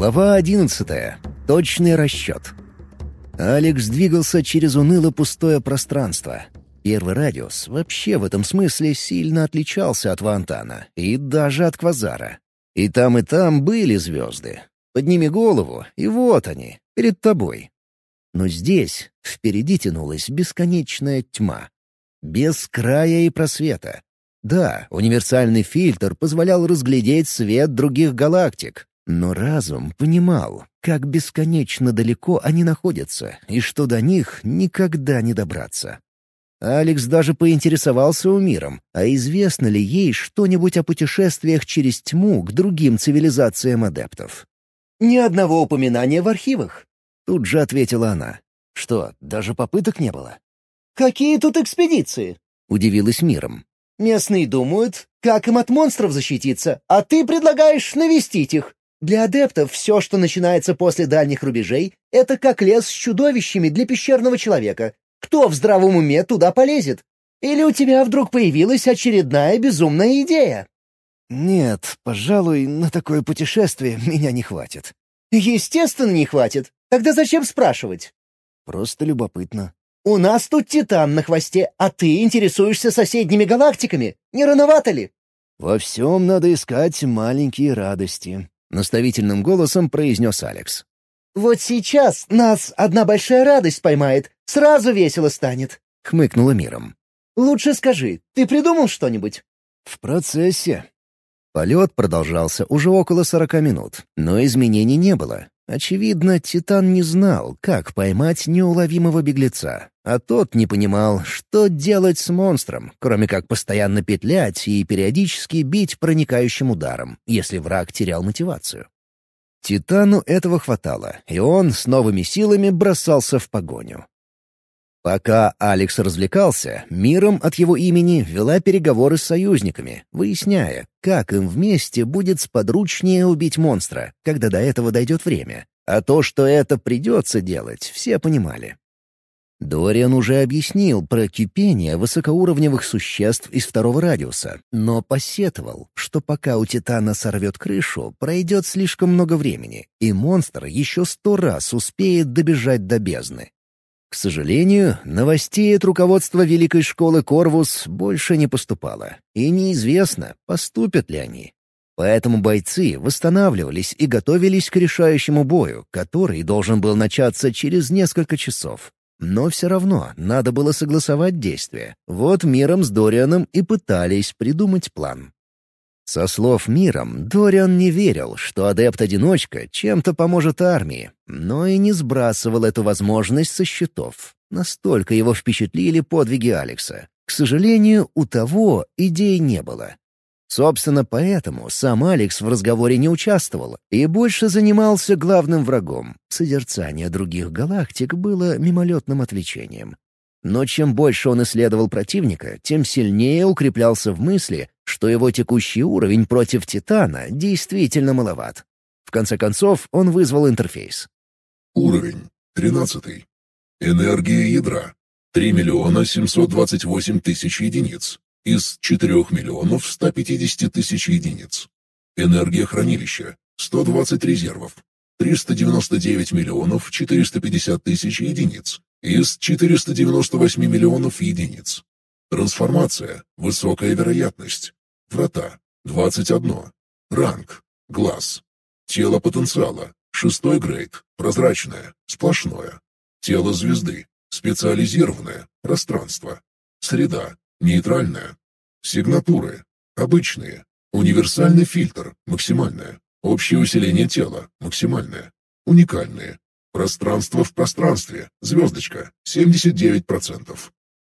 Глава одиннадцатая. Точный расчет. Алекс двигался через уныло-пустое пространство. Первый радиус вообще в этом смысле сильно отличался от Вантана и даже от Квазара. И там, и там были звезды. Подними голову, и вот они, перед тобой. Но здесь впереди тянулась бесконечная тьма. Без края и просвета. Да, универсальный фильтр позволял разглядеть свет других галактик, но разум понимал, как бесконечно далеко они находятся и что до них никогда не добраться. Алекс даже поинтересовался у миром, а известно ли ей что-нибудь о путешествиях через тьму к другим цивилизациям адептов. «Ни одного упоминания в архивах», — тут же ответила она. «Что, даже попыток не было?» «Какие тут экспедиции?» — удивилась миром. «Местные думают, как им от монстров защититься, а ты предлагаешь навестить их. Для адептов все, что начинается после дальних рубежей, это как лес с чудовищами для пещерного человека. Кто в здравом уме туда полезет? Или у тебя вдруг появилась очередная безумная идея?» «Нет, пожалуй, на такое путешествие меня не хватит». «Естественно, не хватит. Тогда зачем спрашивать?» «Просто любопытно». «У нас тут Титан на хвосте, а ты интересуешься соседними галактиками. Не рановато ли?» «Во всем надо искать маленькие радости», — наставительным голосом произнес Алекс. «Вот сейчас нас одна большая радость поймает, сразу весело станет», — хмыкнула миром. «Лучше скажи, ты придумал что-нибудь?» «В процессе». Полет продолжался уже около сорока минут, но изменений не было. Очевидно, Титан не знал, как поймать неуловимого беглеца, а тот не понимал, что делать с монстром, кроме как постоянно петлять и периодически бить проникающим ударом, если враг терял мотивацию. Титану этого хватало, и он с новыми силами бросался в погоню. Пока Алекс развлекался, миром от его имени вела переговоры с союзниками, выясняя, как им вместе будет сподручнее убить монстра, когда до этого дойдет время. А то, что это придется делать, все понимали. Дориан уже объяснил про кипение высокоуровневых существ из второго радиуса, но посетовал, что пока у Титана сорвет крышу, пройдет слишком много времени, и монстр еще сто раз успеет добежать до бездны. К сожалению, новостей от руководства Великой школы Корвус больше не поступало, и неизвестно, поступят ли они. Поэтому бойцы восстанавливались и готовились к решающему бою, который должен был начаться через несколько часов. Но все равно надо было согласовать действия. Вот миром с Дорианом и пытались придумать план. Со слов миром, Дориан не верил, что адепт-одиночка чем-то поможет армии, но и не сбрасывал эту возможность со счетов. Настолько его впечатлили подвиги Алекса. К сожалению, у того идей не было. Собственно, поэтому сам Алекс в разговоре не участвовал и больше занимался главным врагом. Созерцание других галактик было мимолетным отвлечением. Но чем больше он исследовал противника, тем сильнее укреплялся в мысли, что его текущий уровень против Титана действительно маловат. В конце концов, он вызвал интерфейс. Уровень 13. Энергия ядра 3 миллиона 728 тысяч единиц из 4 миллионов 150 тысяч единиц. Энергия хранилища 120 резервов 399 миллионов 450 тысяч единиц из 498 миллионов единиц. Трансформация. Высокая вероятность. Врата. 21. Ранг. Глаз. Тело потенциала. Шестой грейд. Прозрачное. Сплошное. Тело звезды. Специализированное. Пространство. Среда. Нейтральная. Сигнатуры. Обычные. Универсальный фильтр. Максимальное. Общее усиление тела. Максимальное. Уникальные. Пространство в пространстве. Звездочка. 79%.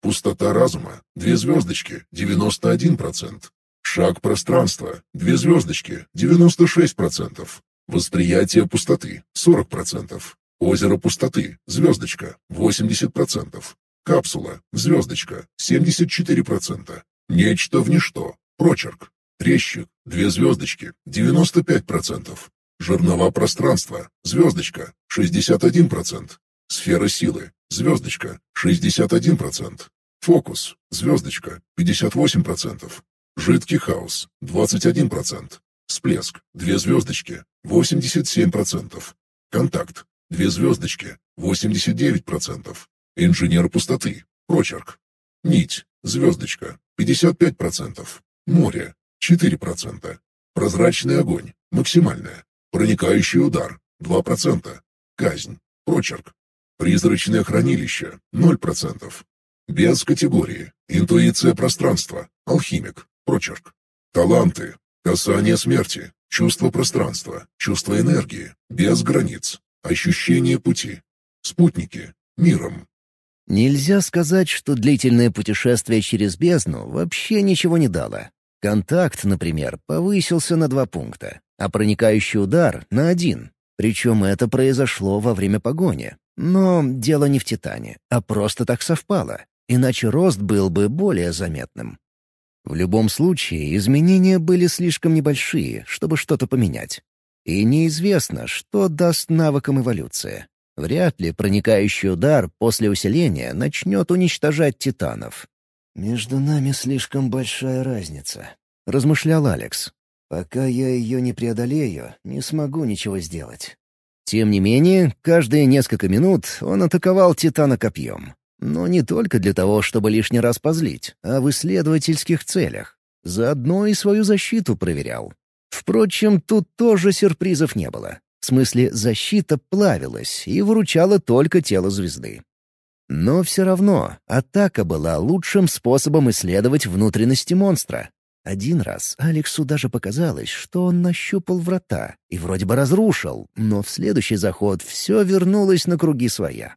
Пустота разума. Две звездочки. 91%. Шаг пространства. Две звездочки. 96%. Восприятие пустоты. 40%. Озеро пустоты. Звездочка. 80%. Капсула. Звездочка. 74%. Нечто в ничто. Прочерк. Трещик. Две звездочки. 95%. Жернова пространства. Звездочка. 61%. Сфера силы. Звездочка. 61%. Фокус. Звездочка. 58%. Жидкий хаос. 21%. Всплеск – две звездочки, 87%. Контакт – две звездочки, 89%. Инженер пустоты, прочерк. Нить, звездочка, 55%. Море, 4%. Прозрачный огонь, максимальное. Проникающий удар, 2%. Казнь, прочерк. Призрачное хранилище, 0%. Без категории. Интуиция пространства, алхимик, прочерк. Таланты, касание смерти, чувство пространства, чувство энергии, без границ, ощущение пути. Спутники, миром. Нельзя сказать, что длительное путешествие через бездну вообще ничего не дало. Контакт, например, повысился на два пункта, а проникающий удар — на один. Причем это произошло во время погони. Но дело не в Титане, а просто так совпало, иначе рост был бы более заметным. В любом случае, изменения были слишком небольшие, чтобы что-то поменять. И неизвестно, что даст навыкам эволюция. Вряд ли проникающий удар после усиления начнет уничтожать титанов. «Между нами слишком большая разница», — размышлял Алекс. «Пока я ее не преодолею, не смогу ничего сделать. Тем не менее, каждые несколько минут он атаковал Титана копьем. Но не только для того, чтобы лишний раз позлить, а в исследовательских целях. Заодно и свою защиту проверял. Впрочем, тут тоже сюрпризов не было. В смысле, защита плавилась и выручала только тело звезды. Но все равно атака была лучшим способом исследовать внутренности монстра, один раз Алексу даже показалось, что он нащупал врата и вроде бы разрушил, но в следующий заход все вернулось на круги своя.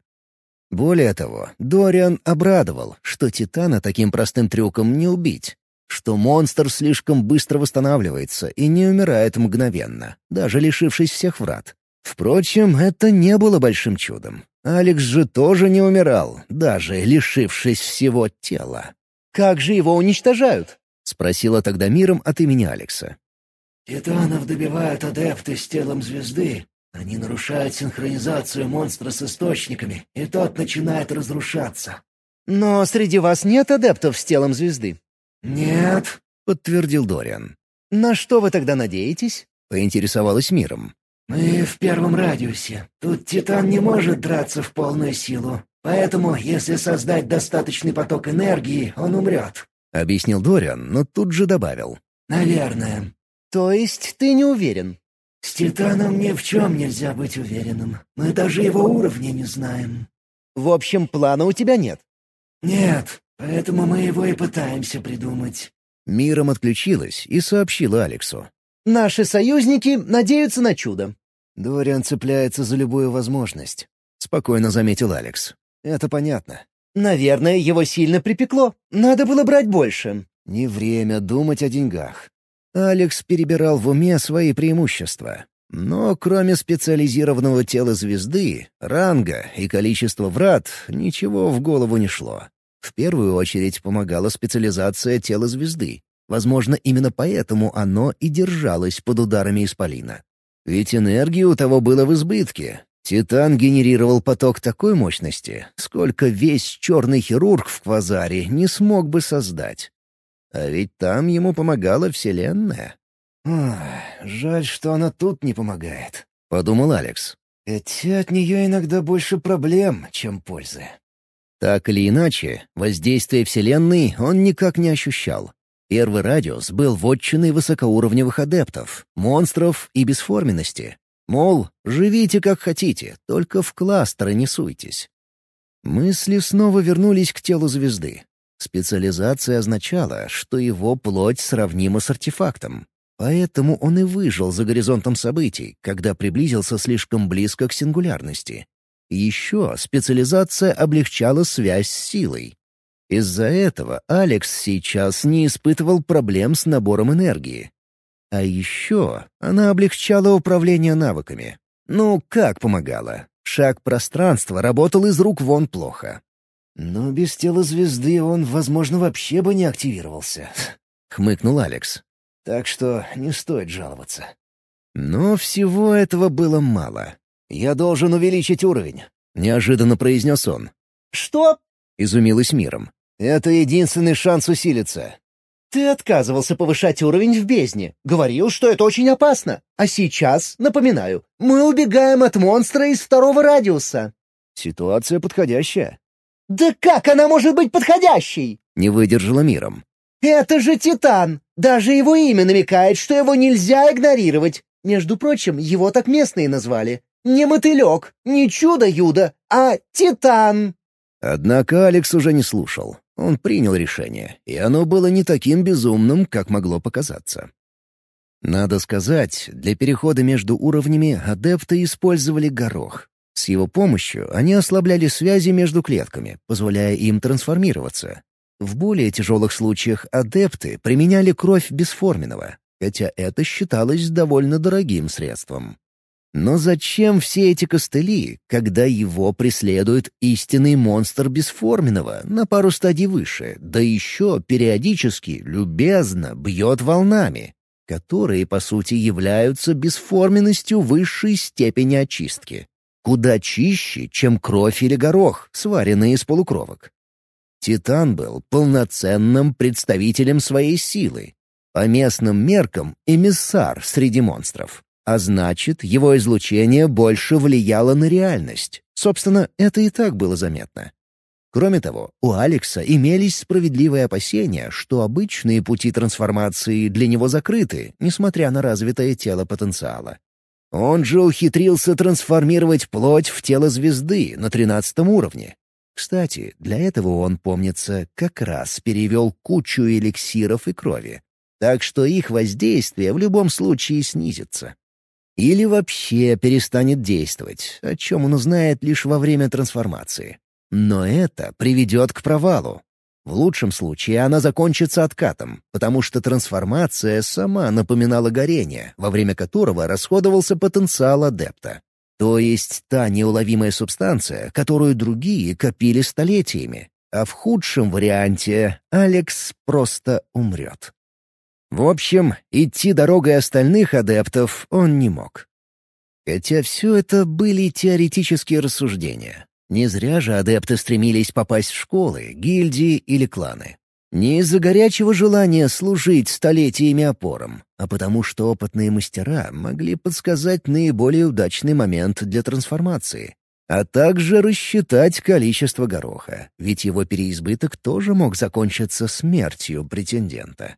Более того, Дориан обрадовал, что Титана таким простым трюком не убить, что монстр слишком быстро восстанавливается и не умирает мгновенно, даже лишившись всех врат. Впрочем, это не было большим чудом. Алекс же тоже не умирал, даже лишившись всего тела. «Как же его уничтожают?» — спросила тогда миром от имени Алекса. «Титанов добивают адепты с телом звезды. Они нарушают синхронизацию монстра с источниками, и тот начинает разрушаться». «Но среди вас нет адептов с телом звезды?» «Нет», — подтвердил Дориан. «На что вы тогда надеетесь?» — поинтересовалась миром. «Мы в первом радиусе. Тут Титан не может драться в полную силу. Поэтому, если создать достаточный поток энергии, он умрет. — объяснил Дориан, но тут же добавил. «Наверное». «То есть ты не уверен?» «С Титаном ни в чем нельзя быть уверенным. Мы даже его уровня не знаем». «В общем, плана у тебя нет?» «Нет, поэтому мы его и пытаемся придумать». Миром отключилась и сообщила Алексу. «Наши союзники надеются на чудо». Дориан цепляется за любую возможность», — спокойно заметил Алекс. «Это понятно. Наверное, его сильно припекло. Надо было брать больше. Не время думать о деньгах. Алекс перебирал в уме свои преимущества. Но кроме специализированного тела звезды, ранга и количества врат, ничего в голову не шло. В первую очередь помогала специализация тела звезды. Возможно, именно поэтому оно и держалось под ударами Исполина. Ведь энергии у того было в избытке, Титан генерировал поток такой мощности, сколько весь черный хирург в квазаре не смог бы создать. А ведь там ему помогала Вселенная. «Жаль, что она тут не помогает», — подумал Алекс. «Хотя от нее иногда больше проблем, чем пользы». Так или иначе, воздействие Вселенной он никак не ощущал. Первый радиус был вотчиной высокоуровневых адептов, монстров и бесформенности, Мол, живите как хотите, только в кластеры не суйтесь. Мысли снова вернулись к телу звезды. Специализация означала, что его плоть сравнима с артефактом. Поэтому он и выжил за горизонтом событий, когда приблизился слишком близко к сингулярности. еще специализация облегчала связь с силой. Из-за этого Алекс сейчас не испытывал проблем с набором энергии, а еще она облегчала управление навыками. Ну, как помогала? Шаг пространства работал из рук вон плохо. «Но без тела звезды он, возможно, вообще бы не активировался», — хмыкнул Алекс. «Так что не стоит жаловаться». Но всего этого было мало. «Я должен увеличить уровень», — неожиданно произнес он. «Что?» — изумилась миром. «Это единственный шанс усилиться. Ты отказывался повышать уровень в бездне. Говорил, что это очень опасно. А сейчас, напоминаю, мы убегаем от монстра из второго радиуса. Ситуация подходящая. Да как она может быть подходящей? Не выдержала миром. Это же Титан. Даже его имя намекает, что его нельзя игнорировать. Между прочим, его так местные назвали. Не мотылек, не чудо-юдо, а Титан. Однако Алекс уже не слушал. Он принял решение, и оно было не таким безумным, как могло показаться. Надо сказать, для перехода между уровнями адепты использовали горох. С его помощью они ослабляли связи между клетками, позволяя им трансформироваться. В более тяжелых случаях адепты применяли кровь бесформенного, хотя это считалось довольно дорогим средством. Но зачем все эти костыли, когда его преследует истинный монстр бесформенного на пару стадий выше, да еще периодически, любезно бьет волнами, которые, по сути, являются бесформенностью высшей степени очистки, куда чище, чем кровь или горох, сваренные из полукровок. Титан был полноценным представителем своей силы, по местным меркам эмиссар среди монстров. А значит, его излучение больше влияло на реальность. Собственно, это и так было заметно. Кроме того, у Алекса имелись справедливые опасения, что обычные пути трансформации для него закрыты, несмотря на развитое тело потенциала. Он же ухитрился трансформировать плоть в тело звезды на тринадцатом уровне. Кстати, для этого он, помнится, как раз перевел кучу эликсиров и крови. Так что их воздействие в любом случае снизится. Или вообще перестанет действовать, о чем он узнает лишь во время трансформации. Но это приведет к провалу. В лучшем случае она закончится откатом, потому что трансформация сама напоминала горение, во время которого расходовался потенциал адепта. То есть та неуловимая субстанция, которую другие копили столетиями. А в худшем варианте Алекс просто умрет. В общем, идти дорогой остальных адептов он не мог. Хотя все это были теоретические рассуждения. Не зря же адепты стремились попасть в школы, гильдии или кланы. Не из-за горячего желания служить столетиями опором, а потому что опытные мастера могли подсказать наиболее удачный момент для трансформации, а также рассчитать количество гороха, ведь его переизбыток тоже мог закончиться смертью претендента.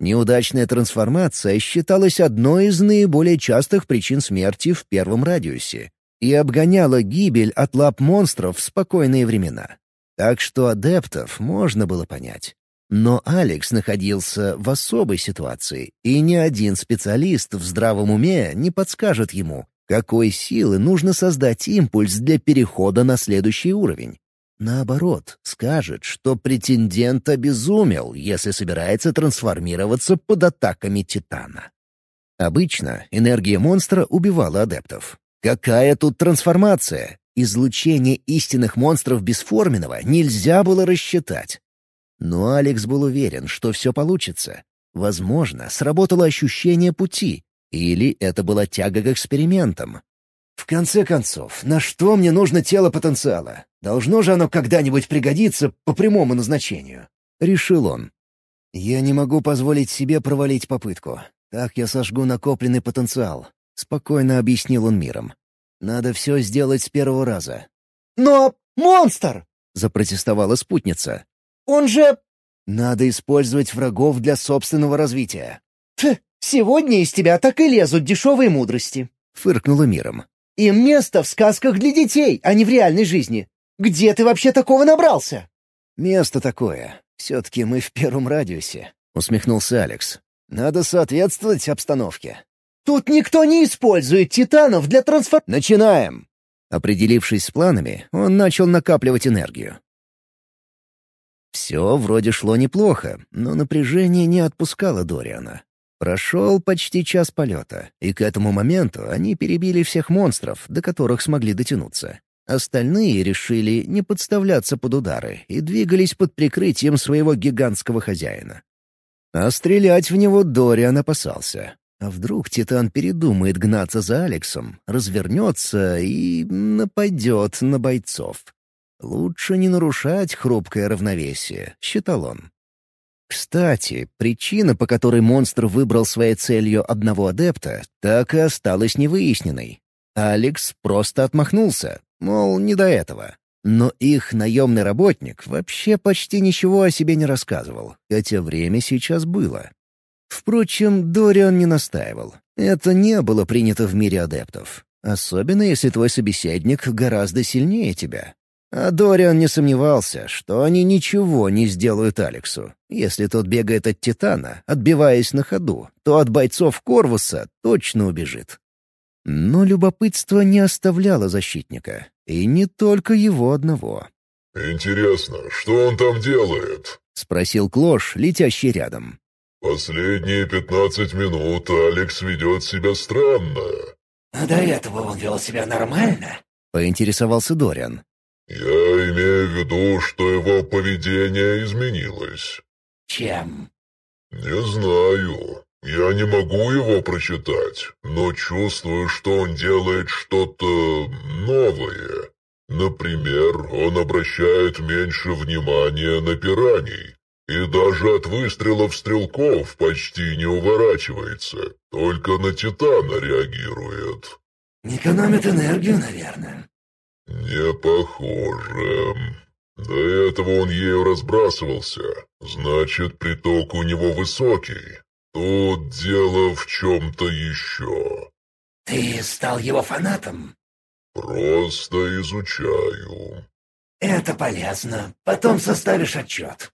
Неудачная трансформация считалась одной из наиболее частых причин смерти в первом радиусе и обгоняла гибель от лап монстров в спокойные времена. Так что адептов можно было понять. Но Алекс находился в особой ситуации, и ни один специалист в здравом уме не подскажет ему, какой силы нужно создать импульс для перехода на следующий уровень. Наоборот, скажет, что претендент обезумел, если собирается трансформироваться под атаками Титана. Обычно энергия монстра убивала адептов. Какая тут трансформация? Излучение истинных монстров бесформенного нельзя было рассчитать. Но Алекс был уверен, что все получится. Возможно, сработало ощущение пути, или это была тяга к экспериментам, в конце концов, на что мне нужно тело потенциала? Должно же оно когда-нибудь пригодиться по прямому назначению. Решил он. Я не могу позволить себе провалить попытку. Так я сожгу накопленный потенциал. Спокойно объяснил он миром. Надо все сделать с первого раза. «Но монстр!» — запротестовала спутница. «Он же...» «Надо использовать врагов для собственного развития». «Фу, сегодня из тебя так и лезут дешевые мудрости», — фыркнула миром. Им место в сказках для детей, а не в реальной жизни. Где ты вообще такого набрался?» «Место такое. Все-таки мы в первом радиусе», — усмехнулся Алекс. «Надо соответствовать обстановке». «Тут никто не использует титанов для трансформ...» «Начинаем!» Определившись с планами, он начал накапливать энергию. Все вроде шло неплохо, но напряжение не отпускало Дориана. Прошел почти час полета, и к этому моменту они перебили всех монстров, до которых смогли дотянуться. Остальные решили не подставляться под удары и двигались под прикрытием своего гигантского хозяина. А стрелять в него Дориан опасался. А вдруг Титан передумает гнаться за Алексом, развернется и нападет на бойцов? Лучше не нарушать хрупкое равновесие, считал он. Кстати, причина, по которой монстр выбрал своей целью одного адепта, так и осталась невыясненной. Алекс просто отмахнулся, мол, не до этого. Но их наемный работник вообще почти ничего о себе не рассказывал, хотя время сейчас было. Впрочем, Дориан не настаивал. Это не было принято в мире адептов. Особенно если твой собеседник гораздо сильнее тебя. А Дориан не сомневался, что они ничего не сделают Алексу. Если тот бегает от Титана, отбиваясь на ходу, то от бойцов Корвуса точно убежит. Но любопытство не оставляло защитника. И не только его одного. «Интересно, что он там делает?» — спросил Клош, летящий рядом. «Последние пятнадцать минут Алекс ведет себя странно». «А до этого он вел себя нормально?» — поинтересовался Дориан. «Я имею в виду, что его поведение изменилось». «Чем?» «Не знаю. Я не могу его прочитать, но чувствую, что он делает что-то новое. Например, он обращает меньше внимания на пираний. И даже от выстрелов стрелков почти не уворачивается, только на Титана реагирует. Экономит энергию, наверное. Не похоже. До этого он ею разбрасывался. Значит, приток у него высокий. Тут дело в чем-то еще. Ты стал его фанатом? Просто изучаю. Это полезно. Потом составишь отчет.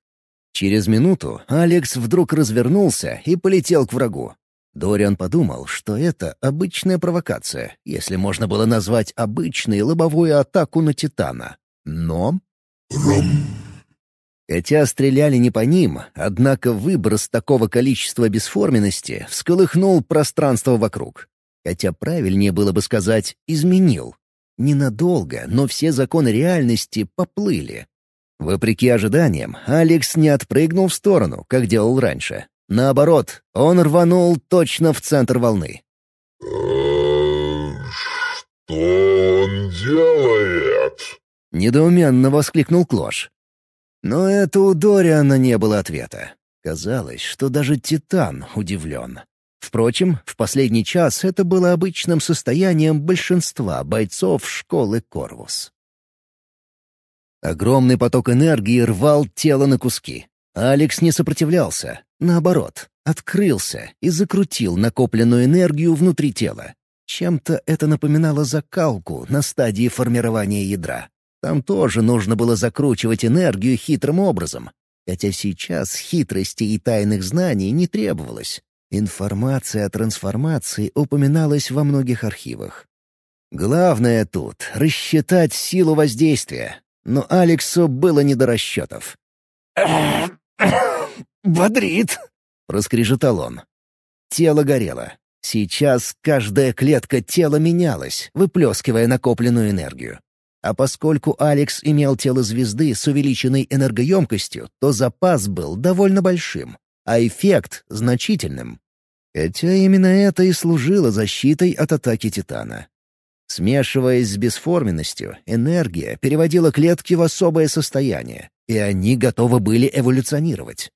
Через минуту Алекс вдруг развернулся и полетел к врагу. Дориан подумал, что это обычная провокация, если можно было назвать обычной лобовую атаку на Титана. Но... Ром. Хотя стреляли не по ним, однако выброс такого количества бесформенности всколыхнул пространство вокруг. Хотя правильнее было бы сказать «изменил». Ненадолго, но все законы реальности поплыли. Вопреки ожиданиям, Алекс не отпрыгнул в сторону, как делал раньше. Наоборот, он рванул точно в центр волны. «Э, «Что он делает?» — недоуменно воскликнул Клош. Но это у Дориана не было ответа. Казалось, что даже Титан удивлен. Впрочем, в последний час это было обычным состоянием большинства бойцов школы Корвус. Огромный поток энергии рвал тело на куски. Алекс не сопротивлялся. Наоборот, открылся и закрутил накопленную энергию внутри тела. Чем-то это напоминало закалку на стадии формирования ядра. Там тоже нужно было закручивать энергию хитрым образом. Хотя сейчас хитрости и тайных знаний не требовалось. Информация о трансформации упоминалась во многих архивах. Главное тут — рассчитать силу воздействия, но Алексу было не до расчетов. «Бодрит!» — проскрежетал он. Тело горело. Сейчас каждая клетка тела менялась, выплескивая накопленную энергию. А поскольку Алекс имел тело звезды с увеличенной энергоемкостью, то запас был довольно большим, а эффект — значительным. Хотя именно это и служило защитой от атаки Титана. Смешиваясь с бесформенностью, энергия переводила клетки в особое состояние, и они готовы были эволюционировать.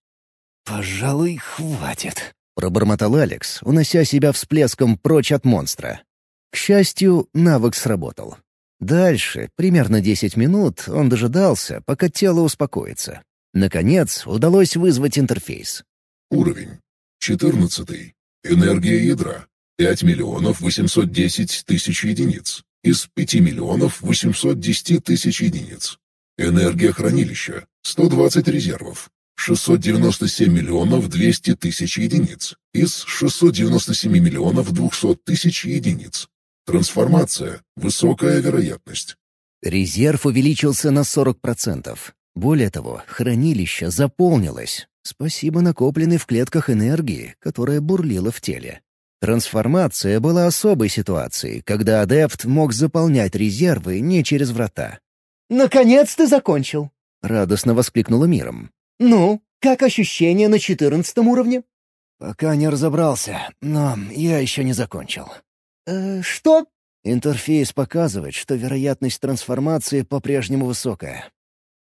«Пожалуй, хватит», — пробормотал Алекс, унося себя всплеском прочь от монстра. К счастью, навык сработал. Дальше, примерно 10 минут, он дожидался, пока тело успокоится. Наконец, удалось вызвать интерфейс. Уровень. 14. Энергия ядра. 5 миллионов 810 тысяч единиц. Из 5 миллионов 810 тысяч единиц. Энергия хранилища. 120 резервов. 697 миллионов 200 тысяч единиц. Из 697 миллионов 200 тысяч единиц. Трансформация. Высокая вероятность. Резерв увеличился на 40%. Более того, хранилище заполнилось. Спасибо накопленной в клетках энергии, которая бурлила в теле. Трансформация была особой ситуацией, когда адепт мог заполнять резервы не через врата. «Наконец ты закончил!» — радостно воскликнула миром. «Ну, как ощущения на четырнадцатом уровне?» «Пока не разобрался, но я еще не закончил». «Э, «Что?» Интерфейс показывает, что вероятность трансформации по-прежнему высокая.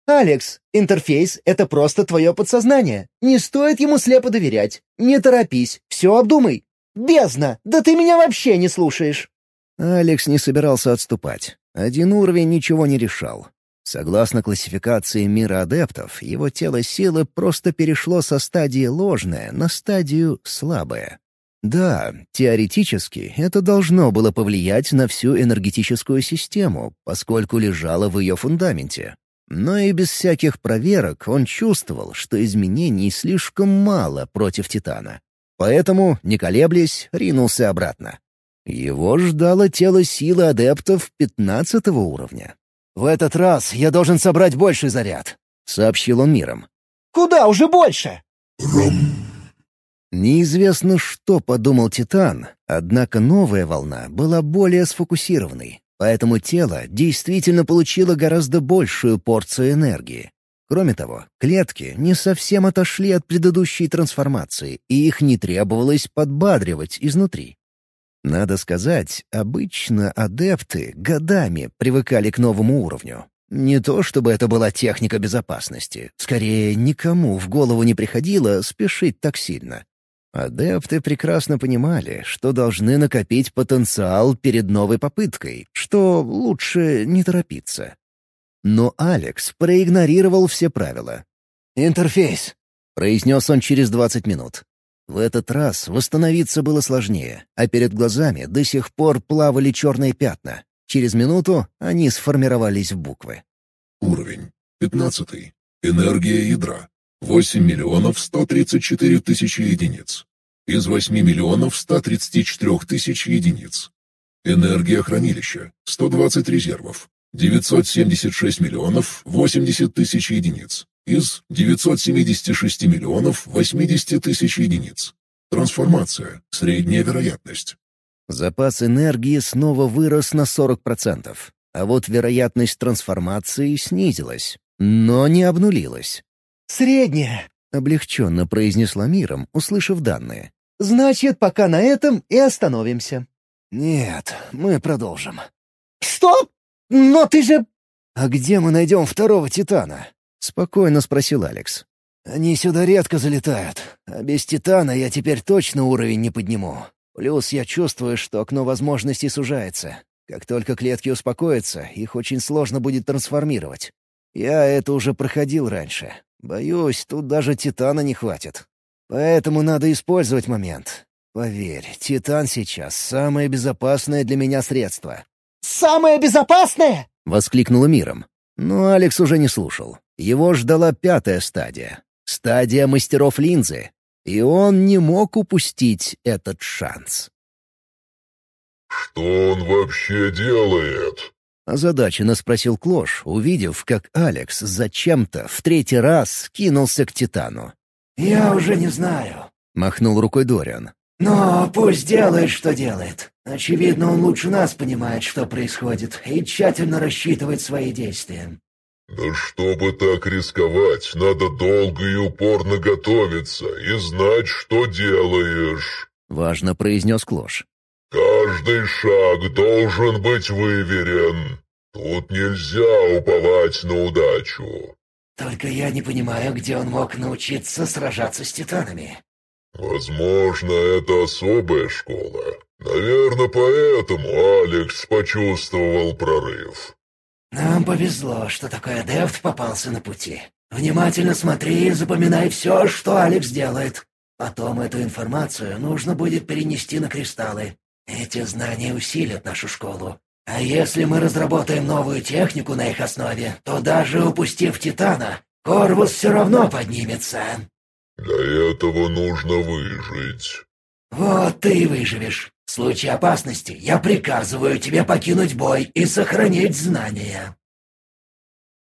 «Алекс, интерфейс — это просто твое подсознание. Не стоит ему слепо доверять. Не торопись, все обдумай. Бездна, да ты меня вообще не слушаешь!» Алекс не собирался отступать. Один уровень ничего не решал. Согласно классификации мира адептов, его тело силы просто перешло со стадии ложное на стадию слабое. Да, теоретически это должно было повлиять на всю энергетическую систему, поскольку лежало в ее фундаменте. Но и без всяких проверок он чувствовал, что изменений слишком мало против Титана. Поэтому, не колеблясь, ринулся обратно. Его ждало тело силы адептов пятнадцатого уровня. «В этот раз я должен собрать больший заряд», — сообщил он миром. «Куда уже больше?» Неизвестно, что подумал Титан, однако новая волна была более сфокусированной, поэтому тело действительно получило гораздо большую порцию энергии. Кроме того, клетки не совсем отошли от предыдущей трансформации, и их не требовалось подбадривать изнутри. Надо сказать, обычно адепты годами привыкали к новому уровню. Не то чтобы это была техника безопасности, скорее, никому в голову не приходило спешить так сильно. Адепты прекрасно понимали, что должны накопить потенциал перед новой попыткой, что лучше не торопиться. Но Алекс проигнорировал все правила. «Интерфейс», — произнес он через 20 минут. В этот раз восстановиться было сложнее, а перед глазами до сих пор плавали черные пятна. Через минуту они сформировались в буквы. Уровень. Пятнадцатый. Энергия ядра. 8 миллионов 134 тысячи единиц. Из 8 миллионов 134 тысяч единиц. Энергия хранилища. 120 резервов. 976 миллионов 80 тысяч единиц из 976 миллионов 80 тысяч единиц. Трансформация. Средняя вероятность. Запас энергии снова вырос на 40%, а вот вероятность трансформации снизилась, но не обнулилась. «Средняя», — облегченно произнесла миром, услышав данные. «Значит, пока на этом и остановимся». «Нет, мы продолжим». «Стоп! Но ты же...» «А где мы найдем второго Титана?» — спокойно спросил Алекс. «Они сюда редко залетают, а без Титана я теперь точно уровень не подниму. Плюс я чувствую, что окно возможностей сужается. Как только клетки успокоятся, их очень сложно будет трансформировать. Я это уже проходил раньше. Боюсь, тут даже Титана не хватит. Поэтому надо использовать момент. Поверь, Титан сейчас самое безопасное для меня средство». «Самое безопасное?» — воскликнула миром. Но Алекс уже не слушал. Его ждала пятая стадия — стадия мастеров линзы, и он не мог упустить этот шанс. «Что он вообще делает?» Озадаченно спросил Клош, увидев, как Алекс зачем-то в третий раз кинулся к Титану. «Я уже не знаю», — махнул рукой Дориан. «Но пусть делает, что делает. Очевидно, он лучше нас понимает, что происходит, и тщательно рассчитывает свои действия. «Да чтобы так рисковать, надо долго и упорно готовиться и знать, что делаешь», — важно произнес Клош. «Каждый шаг должен быть выверен. Тут нельзя уповать на удачу». «Только я не понимаю, где он мог научиться сражаться с титанами». «Возможно, это особая школа. Наверное, поэтому Алекс почувствовал прорыв». «Нам повезло, что такой адепт попался на пути. Внимательно смотри и запоминай все, что Алекс делает. Потом эту информацию нужно будет перенести на кристаллы. Эти знания усилят нашу школу. А если мы разработаем новую технику на их основе, то даже упустив Титана, Корвус все равно поднимется». «Для этого нужно выжить». «Вот ты и выживешь. В случае опасности я приказываю тебе покинуть бой и сохранить знания».